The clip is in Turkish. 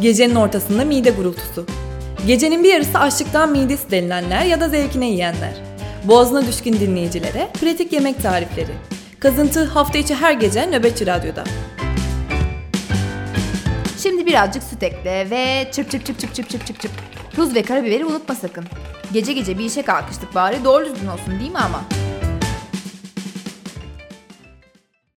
Gecenin ortasında mide gurultusu. Gecenin bir yarısı açlıktan midesi delilenler ya da zevkine yiyenler. Boğazına düşkün dinleyicilere pratik yemek tarifleri. Kazıntı hafta içi her gece Nöbetçi Radyo'da. Şimdi birazcık süt ekle ve çırp çırp çırp çırp çırp çırp çırp çırp. Tuz ve karabiberi unutma sakın. Gece gece bir işe kalkıştık bari doğru düzgün olsun değil mi ama?